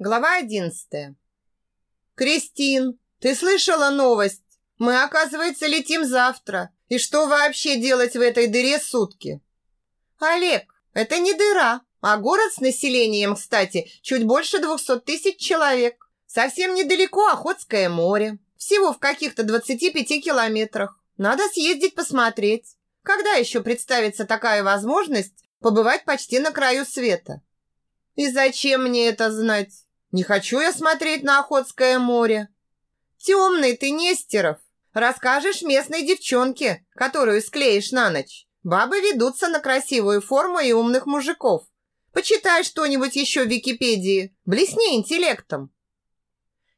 Глава одиннадцатая. «Кристин, ты слышала новость? Мы, оказывается, летим завтра. И что вообще делать в этой дыре сутки?» «Олег, это не дыра, а город с населением, кстати, чуть больше двухсот тысяч человек. Совсем недалеко Охотское море. Всего в каких-то 25 километрах. Надо съездить посмотреть. Когда еще представится такая возможность побывать почти на краю света?» «И зачем мне это знать?» Не хочу я смотреть на Охотское море. Темный ты, Нестеров. Расскажешь местной девчонке, которую склеишь на ночь. Бабы ведутся на красивую форму и умных мужиков. Почитай что-нибудь еще в Википедии. Блесни интеллектом.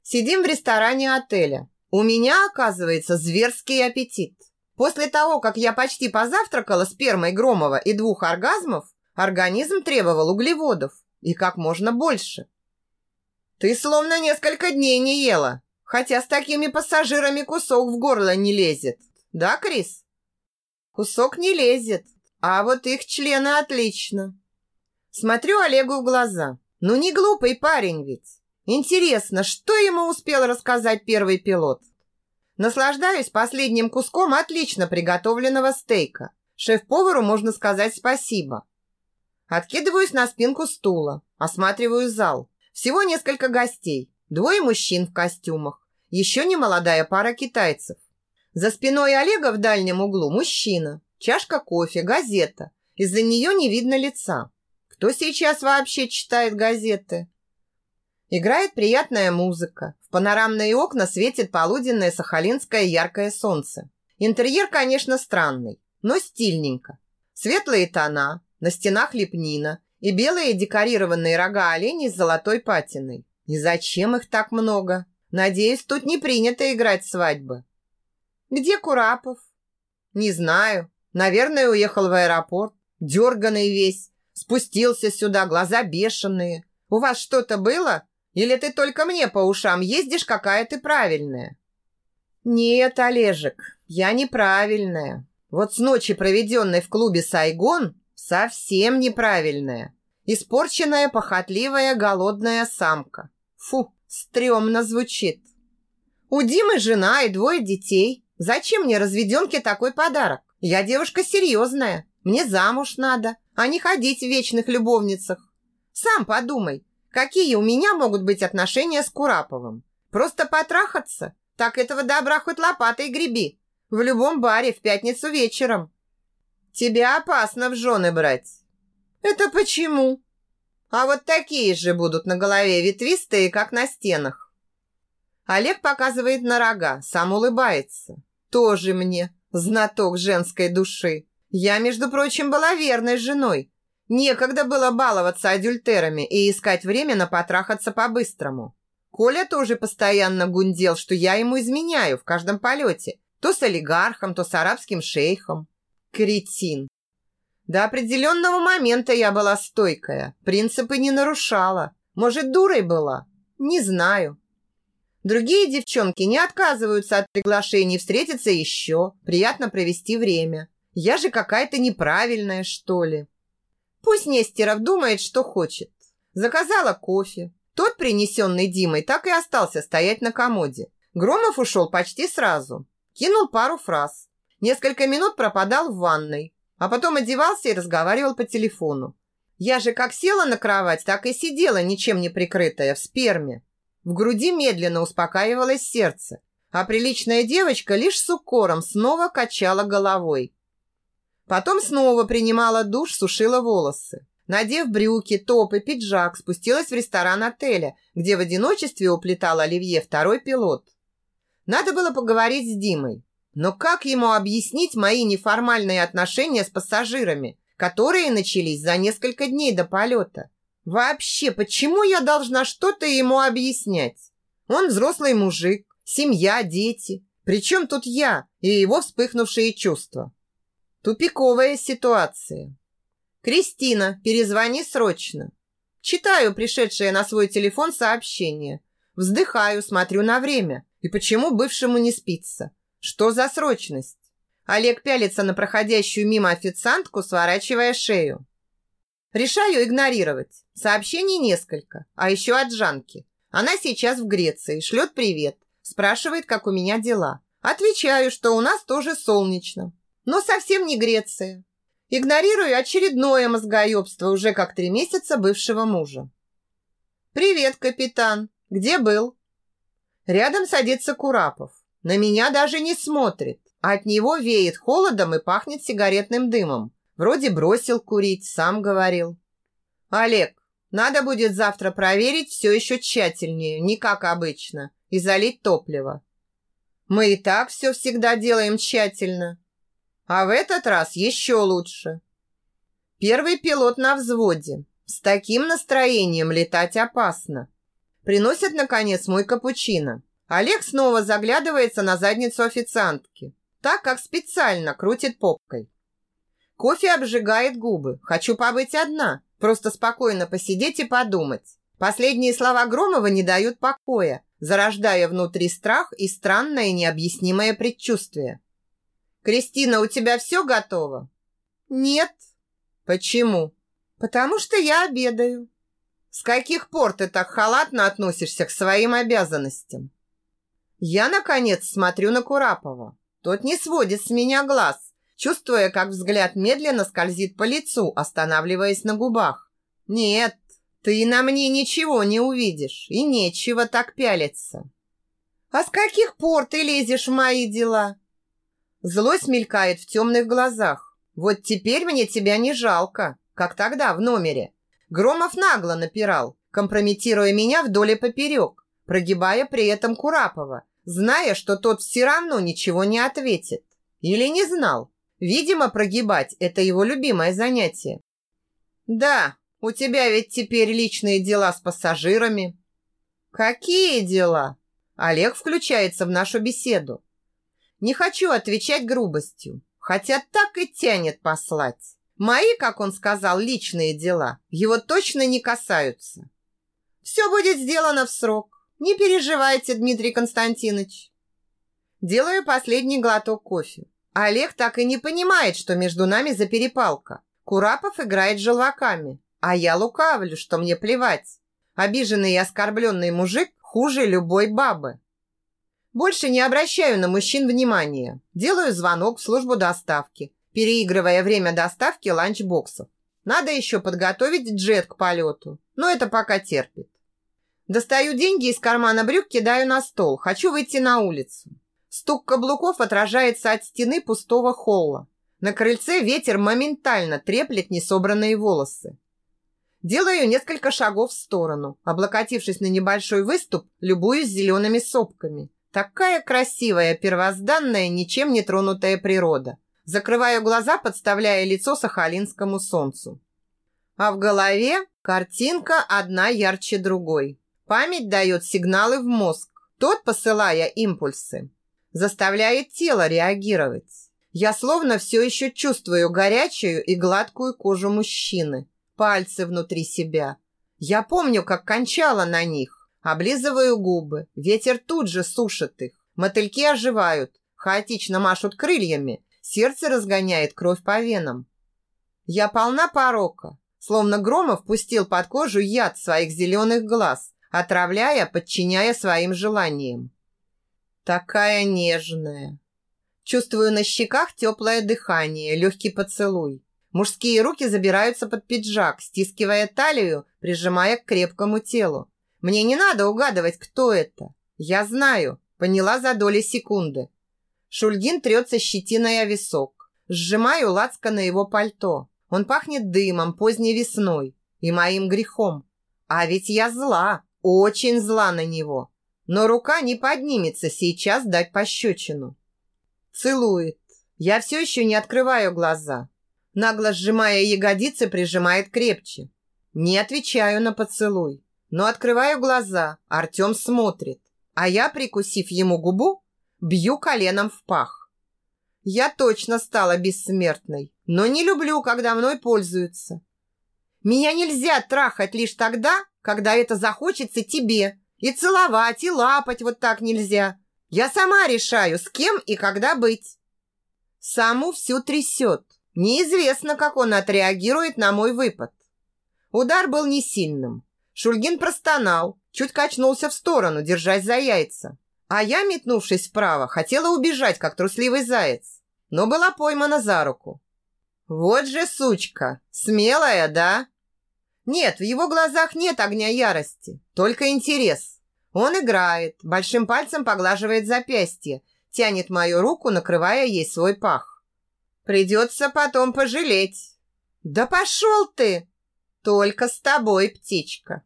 Сидим в ресторане отеля. У меня, оказывается, зверский аппетит. После того, как я почти позавтракала спермой Громова и двух оргазмов, организм требовал углеводов. И как можно больше. Ты словно несколько дней не ела, хотя с такими пассажирами кусок в горло не лезет. Да, Крис? Кусок не лезет, а вот их члены отлично. Смотрю Олегу в глаза. Ну не глупый парень ведь. Интересно, что ему успел рассказать первый пилот? Наслаждаюсь последним куском отлично приготовленного стейка. Шеф-повару можно сказать спасибо. Откидываюсь на спинку стула, осматриваю зал. Всего несколько гостей. Двое мужчин в костюмах. Еще не молодая пара китайцев. За спиной Олега в дальнем углу мужчина. Чашка кофе, газета. Из-за нее не видно лица. Кто сейчас вообще читает газеты? Играет приятная музыка. В панорамные окна светит полуденное сахалинское яркое солнце. Интерьер, конечно, странный, но стильненько. Светлые тона, на стенах лепнина, и белые декорированные рога оленей с золотой патиной. И зачем их так много? Надеюсь, тут не принято играть свадьбы. Где Курапов? Не знаю. Наверное, уехал в аэропорт. Дерганный весь. Спустился сюда, глаза бешеные. У вас что-то было? Или ты только мне по ушам ездишь, какая ты правильная? Нет, Олежек, я неправильная. Вот с ночи, проведенной в клубе «Сайгон», Совсем неправильная. Испорченная, похотливая, голодная самка. Фу, стрёмно звучит. У Димы жена и двое детей. Зачем мне разведенке такой подарок? Я девушка серьезная. Мне замуж надо, а не ходить в вечных любовницах. Сам подумай, какие у меня могут быть отношения с Кураповым? Просто потрахаться? Так этого добра хоть лопатой греби. В любом баре в пятницу вечером. Тебя опасно в жены брать. Это почему? А вот такие же будут на голове ветвистые, как на стенах. Олег показывает на рога, сам улыбается. Тоже мне знаток женской души. Я, между прочим, была верной женой. Некогда было баловаться адюльтерами и искать время на потрахаться по-быстрому. Коля тоже постоянно гундел, что я ему изменяю в каждом полете. То с олигархом, то с арабским шейхом. Кретин. До определенного момента я была стойкая, принципы не нарушала. Может, дурой была? Не знаю. Другие девчонки не отказываются от приглашений встретиться еще, приятно провести время. Я же какая-то неправильная, что ли. Пусть Нестеров думает, что хочет. Заказала кофе. Тот, принесенный Димой, так и остался стоять на комоде. Громов ушел почти сразу. Кинул пару фраз. Несколько минут пропадал в ванной, а потом одевался и разговаривал по телефону. Я же как села на кровать, так и сидела, ничем не прикрытая, в сперме. В груди медленно успокаивалось сердце, а приличная девочка лишь с укором снова качала головой. Потом снова принимала душ, сушила волосы. Надев брюки, топ и пиджак, спустилась в ресторан отеля, где в одиночестве уплетал оливье второй пилот. Надо было поговорить с Димой. Но как ему объяснить мои неформальные отношения с пассажирами, которые начались за несколько дней до полета? Вообще, почему я должна что-то ему объяснять? Он взрослый мужик, семья, дети. Причем тут я и его вспыхнувшие чувства? Тупиковая ситуация. «Кристина, перезвони срочно». Читаю пришедшее на свой телефон сообщение. Вздыхаю, смотрю на время. И почему бывшему не спится? Что за срочность? Олег пялится на проходящую мимо официантку, сворачивая шею. Решаю игнорировать. Сообщений несколько, а еще от Жанки. Она сейчас в Греции, шлет привет. Спрашивает, как у меня дела. Отвечаю, что у нас тоже солнечно. Но совсем не Греция. Игнорирую очередное мозгоебство уже как три месяца бывшего мужа. «Привет, капитан. Где был?» Рядом садится Курапов. На меня даже не смотрит. От него веет холодом и пахнет сигаретным дымом. Вроде бросил курить, сам говорил. «Олег, надо будет завтра проверить все еще тщательнее, не как обычно, и залить топливо. Мы и так все всегда делаем тщательно. А в этот раз еще лучше. Первый пилот на взводе. С таким настроением летать опасно. Приносят, наконец, мой капучино. Олег снова заглядывается на задницу официантки, так как специально крутит попкой. Кофе обжигает губы. Хочу побыть одна. Просто спокойно посидеть и подумать. Последние слова Громова не дают покоя, зарождая внутри страх и странное необъяснимое предчувствие. «Кристина, у тебя все готово?» «Нет». «Почему?» «Потому что я обедаю». «С каких пор ты так халатно относишься к своим обязанностям?» Я, наконец, смотрю на Курапова. Тот не сводит с меня глаз, чувствуя, как взгляд медленно скользит по лицу, останавливаясь на губах. «Нет, ты на мне ничего не увидишь, и нечего так пялиться». «А с каких пор ты лезешь в мои дела?» Злость мелькает в темных глазах. «Вот теперь мне тебя не жалко, как тогда в номере». Громов нагло напирал, компрометируя меня вдоль и поперек, прогибая при этом Курапова, зная, что тот все равно ничего не ответит. Или не знал, Видимо, прогибать – это его любимое занятие. «Да, у тебя ведь теперь личные дела с пассажирами». «Какие дела?» Олег включается в нашу беседу. Не хочу отвечать грубостью, хотя так и тянет послать. Мои, как он сказал, личные дела его точно не касаются. Все будет сделано в срок. Не переживайте, Дмитрий Константинович. Делаю последний глоток кофе. Олег так и не понимает, что между нами за перепалка. Курапов играет желваками, а я лукавлю, что мне плевать. Обиженный и оскорбленный мужик хуже любой бабы. Больше не обращаю на мужчин внимания. Делаю звонок в службу доставки, переигрывая время доставки ланчбоксов. Надо еще подготовить джет к полету, но это пока терпит. Достаю деньги из кармана брюк, кидаю на стол. Хочу выйти на улицу. Стук каблуков отражается от стены пустого холла. На крыльце ветер моментально треплет несобранные волосы. Делаю несколько шагов в сторону, облокотившись на небольшой выступ, любуюсь зелеными сопками. Такая красивая, первозданная, ничем не тронутая природа. Закрываю глаза, подставляя лицо сахалинскому солнцу. А в голове картинка одна ярче другой. Память дает сигналы в мозг, тот посылая импульсы заставляет тело реагировать. Я словно все еще чувствую горячую и гладкую кожу мужчины, пальцы внутри себя. Я помню, как кончала на них. Облизываю губы, ветер тут же сушит их. Мотыльки оживают, хаотично машут крыльями, сердце разгоняет кровь по венам. Я полна порока, словно Громов пустил под кожу яд своих зеленых глаз, отравляя, подчиняя своим желаниям. Такая нежная. Чувствую на щеках теплое дыхание, легкий поцелуй. Мужские руки забираются под пиджак, стискивая талию, прижимая к крепкому телу. Мне не надо угадывать, кто это. Я знаю, поняла за доли секунды. Шульгин трется щетиной о висок. Сжимаю лацко на его пальто. Он пахнет дымом поздней весной и моим грехом. А ведь я зла, очень зла на него но рука не поднимется сейчас дать пощечину. Целует. Я все еще не открываю глаза. Нагло сжимая ягодицы, прижимает крепче. Не отвечаю на поцелуй, но открываю глаза. Артем смотрит, а я, прикусив ему губу, бью коленом в пах. Я точно стала бессмертной, но не люблю, когда мной пользуются. Меня нельзя трахать лишь тогда, когда это захочется тебе, и целовать, и лапать вот так нельзя. Я сама решаю, с кем и когда быть. Саму всю трясет. Неизвестно, как он отреагирует на мой выпад. Удар был не сильным. Шульгин простонал, чуть качнулся в сторону, держась за яйца. А я, метнувшись вправо, хотела убежать, как трусливый заяц, но была поймана за руку. «Вот же сучка! Смелая, да?» Нет, в его глазах нет огня ярости, только интерес. Он играет, большим пальцем поглаживает запястье, тянет мою руку, накрывая ей свой пах. Придется потом пожалеть. Да пошел ты! Только с тобой, птичка.